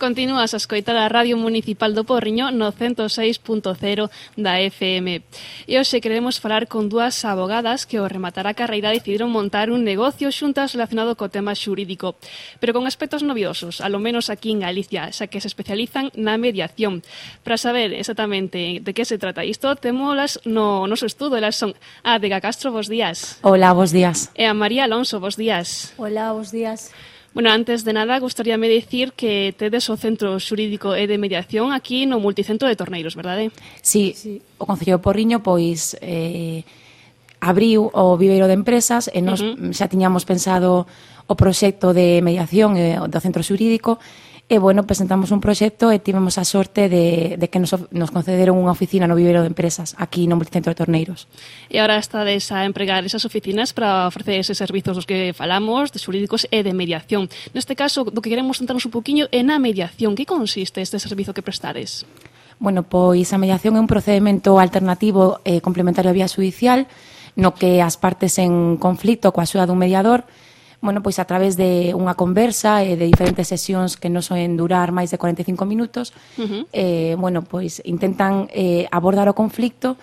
Continúas a escoitar a Radio Municipal do Porriño no 106.0 da FM. E hoxe queremos falar con dúas abogadas que ao rematar a carreira decidiron montar un negocio xuntas relacionado co tema xurídico, pero con aspectos noviosos, alo menos aquí en Galicia, xa que se especializan na mediación. Para saber exactamente de que se trata isto, temolas no noso estudo, elas son a Adega Castro, vos días. Hola, vos días. E a María Alonso, vos días. Hola, vos días. Bueno, antes de nada, gustaríame dicir que tedes o Centro Xurídico e de Mediación aquí no Multicentro de Torneiros, verdade? Sí, sí. o Concello de Porriño, pois, eh, abriu o Viveiro de Empresas e nos uh -huh. xa tiñamos pensado o proxecto de mediación eh, do Centro Xurídico e E, bueno, presentamos un proxecto e tivemos a sorte de, de que nos, nos concederon unha oficina no vivero de empresas aquí no Centro de Torneiros. E agora estades a empregar esas oficinas para ofrecer eses servizos dos que falamos, de xurídicos e de mediación. Neste caso, do que queremos centrarnos un poquinho é na mediación. Que consiste este servizo que prestades? Bueno, pois a mediación é un procedimento alternativo e eh, complementario á vía judicial no que as partes en conflito coa súa dun mediador bueno, pois a través de unha conversa e de diferentes sesións que non soen durar máis de 45 minutos, uh -huh. eh, bueno, pois intentan eh, abordar o conflicto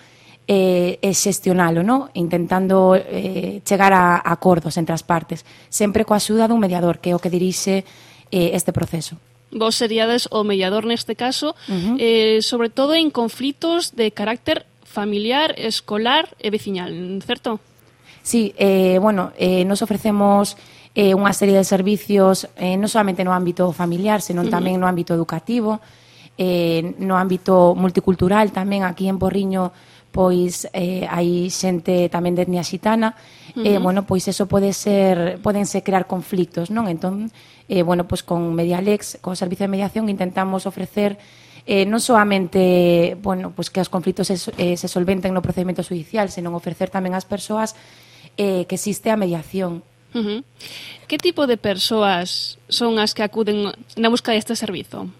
eh, e xestionalo, no? intentando eh, chegar a, a acordos entre as partes, sempre coa axuda dun mediador, que é o que dirixe eh, este proceso. Vos seríades o mediador neste caso, uh -huh. eh, sobre todo en conflitos de carácter familiar, escolar e veciñal, certo? Sí, eh, bueno, eh, nos ofrecemos eh, unha serie de servicios eh, non solamente no ámbito familiar, senón tamén no ámbito educativo, eh, no ámbito multicultural tamén aquí en Porriño pois eh, hai xente tamén de etnia xitana, uh -huh. eh, bueno, pois eso pode ser, podense crear conflictos, non? Entón, eh, bueno, pois con Medialex, co Servicio de Mediación, intentamos ofrecer eh, non solamente bueno, pois que os conflitos se, eh, se solventen no procedimento judicial, senón ofrecer tamén ás persoas eh, que existe a mediación. Uh -huh. Que tipo de persoas son as que acuden na busca deste servizo?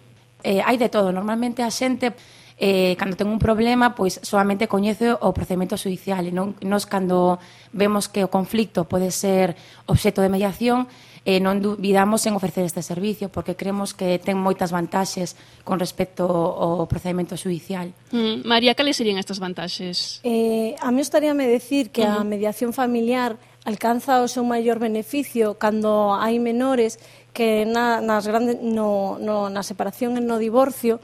Eh, hai de todo, normalmente a xente eh, cando ten un problema, pois solamente coñece o procedimento judicial e non nos cando vemos que o conflicto pode ser obxeto de mediación, eh, non dubidamos en ofrecer este servicio porque creemos que ten moitas vantaxes con respecto ao procedimento judicial. Mm, María, cales serían estas vantaxes? Eh, a mí estaríame decir que uh -huh. a mediación familiar alcanza o seu maior beneficio cando hai menores que na, nas grandes, no, no, na separación e no divorcio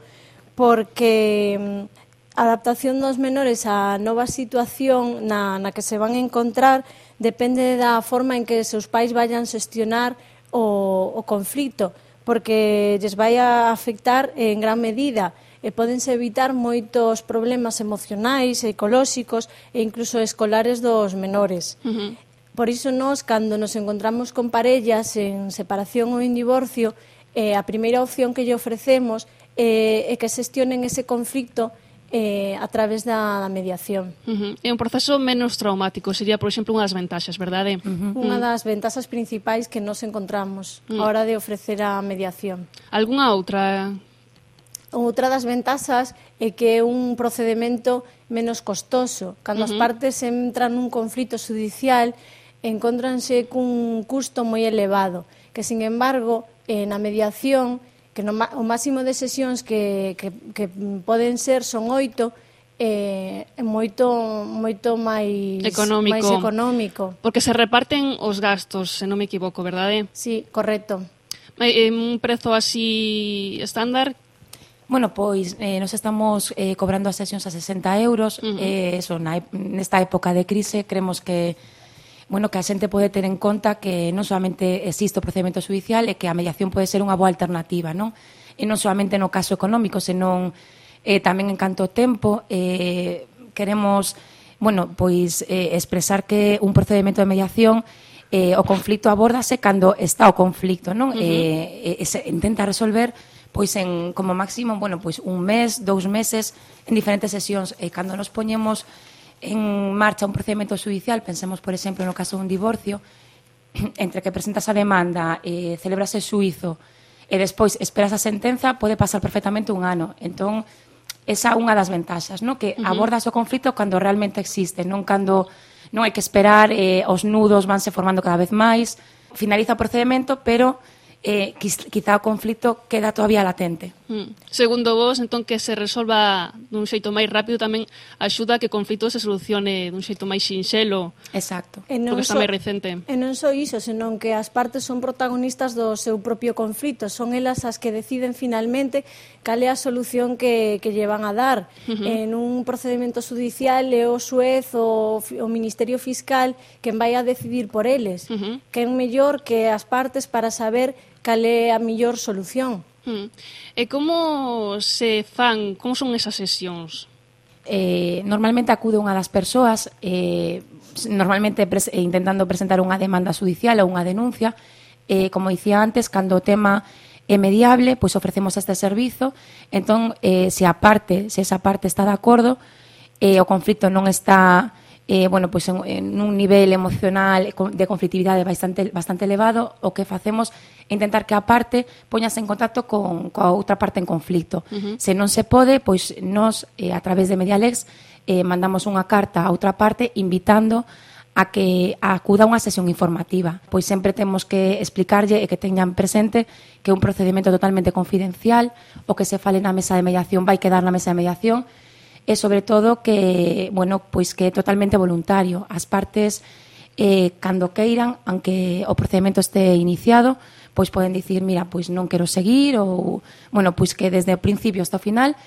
porque a adaptación dos menores á nova situación na, na que se van a encontrar depende da forma en que seus pais vayan xestionar o, o conflito, porque lles vai a afectar en gran medida e podense evitar moitos problemas emocionais, ecolóxicos e incluso escolares dos menores. Uh -huh. Por iso nós, cando nos encontramos con parellas en separación ou en divorcio, eh, a primeira opción que lle ofrecemos eh, e que xestionen ese conflicto eh, a través da, da mediación. Uh -huh. É un proceso menos traumático, sería, por exemplo, unha das ventaxas, verdade? Uh -huh. Mm. Unha das ventaxas principais que nos encontramos uh -huh. a hora de ofrecer a mediación. Algúnha outra? Outra das ventaxas é que é un procedimento menos costoso. Cando uh -huh. as partes entran nun conflito judicial, encontranse cun custo moi elevado, que, sin embargo, eh, na mediación que no, o máximo de sesións que, que, que poden ser son oito, eh, moito moito máis económico. máis económico. Porque se reparten os gastos, se non me equivoco, verdade? Sí, correcto. Eh, un prezo así estándar Bueno, pois, eh, nos estamos eh, cobrando as sesións a 60 euros, uh -huh. eh, eso, na, nesta época de crise, creemos que bueno, que a xente pode ter en conta que non solamente existe o procedimento judicial e que a mediación pode ser unha boa alternativa, non? E non solamente no caso económico, senón eh, tamén en canto tempo eh, queremos bueno, pois eh, expresar que un procedimento de mediación eh, o conflito abórdase cando está o conflito, non? Uh -huh. eh, e se intenta resolver pois en como máximo, bueno, pois un mes, dous meses en diferentes sesións e cando nos poñemos en marcha un procedimento judicial, pensemos, por exemplo, no caso dun divorcio, entre que presentas a demanda, eh, celebrase suizo, e despois esperas a sentenza, pode pasar perfectamente un ano. Entón, esa é unha das ventaxas, no? que uh -huh. abordas o conflito cando realmente existe, non cando non hai que esperar, eh, os nudos vanse formando cada vez máis, finaliza o procedimento, pero eh, quizá o conflito queda todavía latente. Mm. Segundo vos, entón que se resolva dun xeito máis rápido tamén axuda a que o conflito se solucione dun xeito máis sinxelo. Exacto. E non porque so, está máis recente. E non só so iso, senón que as partes son protagonistas do seu propio conflito, son elas as que deciden finalmente cal é a solución que, que lle van a dar. Uh -huh. En un procedimento judicial é o suez o, o Ministerio Fiscal quen vai a decidir por eles. Uh -huh. Quen mellor que as partes para saber cal é a millor solución. Hmm. E como se fan, como son esas sesións? Eh, normalmente acude unha das persoas eh, normalmente pres eh, intentando presentar unha demanda judicial ou unha denuncia eh, como dicía antes, cando o tema é mediable, pois ofrecemos este servizo entón, eh, se a parte se esa parte está de acordo eh, o conflito non está eh, bueno, pois en, en un nivel emocional eh, de conflictividade bastante, bastante elevado, o que facemos é intentar que a parte poñase en contacto con, coa outra parte en conflicto. Uh -huh. Se non se pode, pois nos, eh, a través de Medialex, eh, mandamos unha carta a outra parte invitando a que acuda a unha sesión informativa. Pois sempre temos que explicarlle e que teñan presente que é un procedimento totalmente confidencial, o que se fale na mesa de mediación vai quedar na mesa de mediación, e sobre todo que, bueno, pois que é totalmente voluntario. As partes eh, cando queiran, aunque o procedimento este iniciado, pois poden dicir, mira, pois non quero seguir ou, bueno, pois que desde o principio hasta o final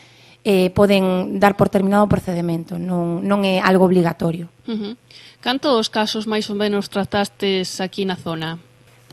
eh, poden dar por terminado o procedimento, non, non é algo obligatorio. Uh -huh. Cantos casos máis ou menos tratastes aquí na zona?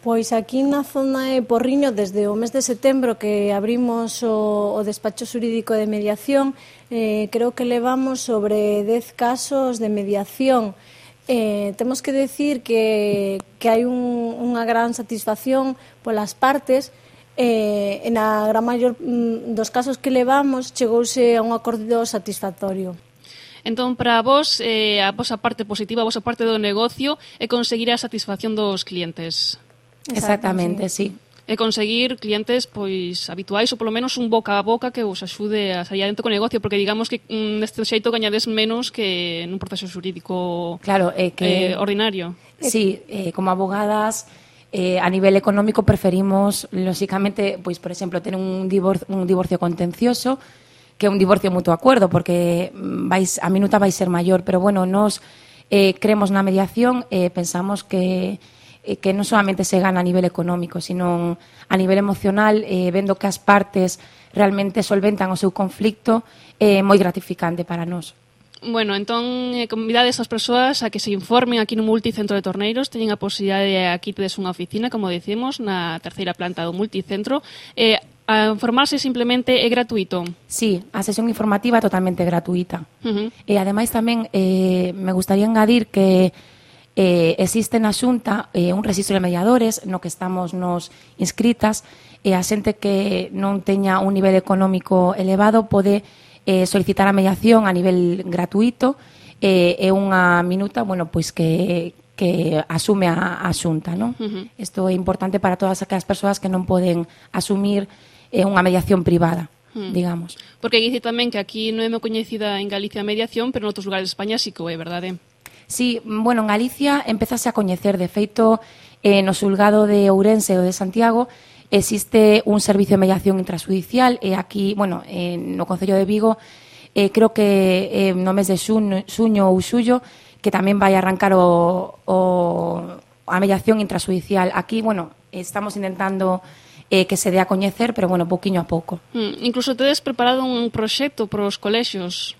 Pois aquí na zona de Porriño, desde o mes de setembro que abrimos o, o despacho xurídico de mediación, eh, creo que levamos sobre 10 casos de mediación. Eh, temos que decir que, que hai un, unha gran satisfacción polas partes, eh, en a gran maior mm, dos casos que levamos chegouse a un acordo satisfactorio. Entón, para vos, eh, a vosa parte positiva, a vosa parte do negocio é conseguir a satisfacción dos clientes. Exactamente, sí. sí. E conseguir clientes pois habituais ou polo menos un boca a boca que vos axude a sair adentro co negocio, porque digamos que mm, neste xeito gañades menos que nun proceso xurídico claro, é que, eh, ordinario. Sí, eh, como abogadas eh, a nivel económico preferimos, lóxicamente, pois, por exemplo, ter un divorcio, un divorcio contencioso, que un divorcio mutuo acuerdo, porque mm, vais a minuta vai ser maior, pero bueno, nos eh, creemos na mediación, eh, pensamos que eh, que non solamente se gana a nivel económico, sino a nivel emocional, eh, vendo que as partes realmente solventan o seu conflicto, é eh, moi gratificante para nós. Bueno, entón, eh, convidades as persoas a que se informen aquí no Multicentro de Torneiros. Teñen a posibilidade, aquí tedes unha oficina, como decimos, na terceira planta do Multicentro. Eh, a informarse simplemente é gratuito? Sí, a sesión informativa é totalmente gratuita. Uh -huh. E ademais tamén eh, me gustaría engadir que Eh, existe na Xunta eh, un registro de mediadores no que estamos nos inscritas e eh, a xente que non teña un nivel económico elevado pode eh, solicitar a mediación a nivel gratuito eh, e unha minuta bueno, pois que, que asume a, a xunta. Non? Uh -huh. Isto é importante para todas aquelas persoas que non poden asumir eh, unha mediación privada hmm. digamos. Porque dice tamén que aquí non é moi coñecida en Galicia a mediación, pero en outros lugares de España sí que é, verdade? Sí, mm, bueno, en Galicia empezase a coñecer, de feito, eh, no xulgado de Ourense ou de Santiago, existe un servicio de mediación intrasudicial e eh, aquí, bueno, eh, no Concello de Vigo eh, creo que eh, no mes de xuño, xuño ou xullo que tamén vai arrancar o, o, a mediación intrasudicial. Aquí, bueno, estamos intentando eh, que se dé a coñecer, pero, bueno, poquinho a pouco. Mm, incluso tedes preparado un proxecto para os colexios.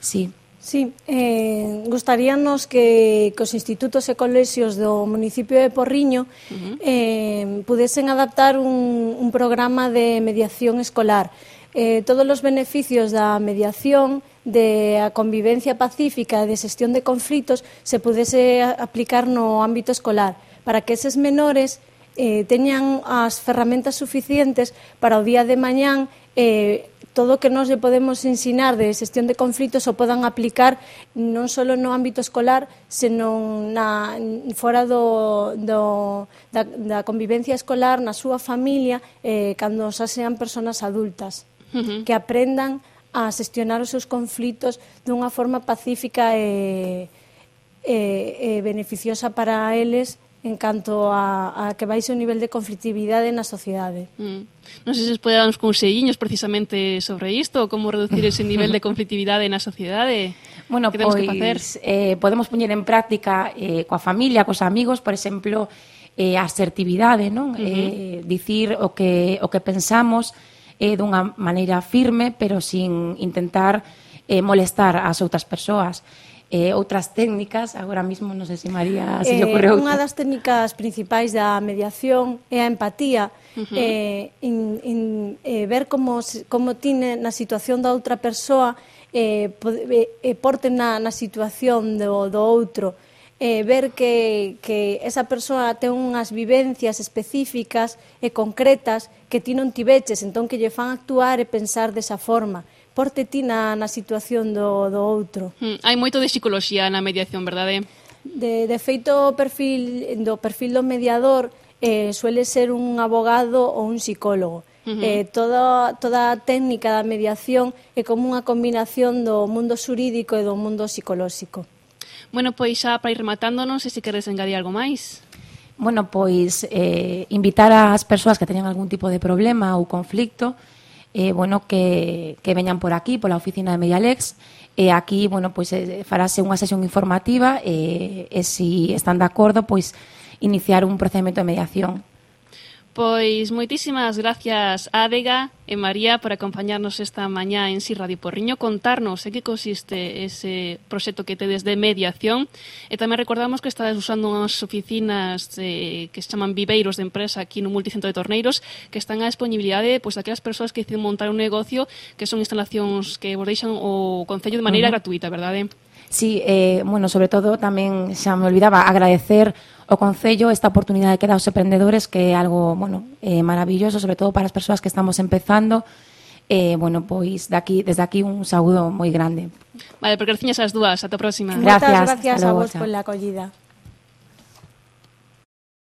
Sí. Sí, eh, gustaríanos que, que os institutos e colexios do municipio de Porriño uh -huh. eh, pudesen adaptar un, un programa de mediación escolar. Eh, todos os beneficios da mediación, de a convivencia pacífica e de xestión de conflitos se pudese aplicar no ámbito escolar, para que eses menores eh, teñan as ferramentas suficientes para o día de mañán eh, todo o que nós lle podemos ensinar de xestión de conflitos o podan aplicar non só no ámbito escolar, senón na, fora do, do, da, da convivencia escolar, na súa familia, eh, cando xa sean personas adultas, uh -huh. que aprendan a xestionar os seus conflitos dunha forma pacífica e, e, e beneficiosa para eles en canto a, a que baixe o nivel de conflictividade na sociedade. Mm. Non sei se podedan uns conselliños precisamente sobre isto, como reducir ese nivel de conflictividade na sociedade. Bueno, que pois, que facer? Eh, podemos poñer en práctica eh, coa familia, cos amigos, por exemplo, eh, asertividade, non? Uh -huh. eh, dicir o que, o que pensamos eh, dunha maneira firme, pero sin intentar eh, molestar ás outras persoas eh, outras técnicas, agora mesmo non sei se María se eh, lle ocorreu. Unha das técnicas principais da mediación é a empatía, uh -huh. eh, in, in, eh, ver como, como tine na situación da outra persoa eh, eh, eh, porte na, na situación do, do outro, eh, ver que, que esa persoa ten unhas vivencias específicas e concretas que ti non tiveches, entón que lle fan actuar e pensar desa forma porte ti na, na situación do, do outro. Hmm, hai moito de psicoloxía na mediación, verdade? De, de feito, o perfil, do perfil do mediador eh, suele ser un abogado ou un psicólogo. Uh -huh. eh, toda, toda a técnica da mediación é como unha combinación do mundo xurídico e do mundo psicolóxico. Bueno, pois xa para ir rematándonos, se queres engadir algo máis. Bueno, pois eh, invitar ás persoas que teñan algún tipo de problema ou conflicto eh, bueno, que, que veñan por aquí, pola oficina de Medialex, e aquí, bueno, pois eh, farase unha sesión informativa eh, e se si están de acordo, pois iniciar un procedimento de mediación. Pois moitísimas gracias Adega e María por acompañarnos esta mañá en Si Radio Porriño, contarnos en que consiste ese proxecto que tedes de mediación e tamén recordamos que estades usando unhas oficinas eh, que se chaman viveiros de empresa aquí no multicentro de Torneiros que están a disponibilidade pois, aquelas persoas que deciden montar un negocio que son instalacións que vos deixan o Concello de maneira uh -huh. gratuita, verdade? Sí, eh, bueno, sobre todo tamén xa me olvidaba agradecer o Concello esta oportunidade que dá aos emprendedores que é algo, bueno, eh, maravilloso, sobre todo para as persoas que estamos empezando, eh, bueno, pois daqui, desde aquí un saúdo moi grande. Vale, porque as as dúas, ata a próxima. Gracias, Muchas gracias a vos pola acollida.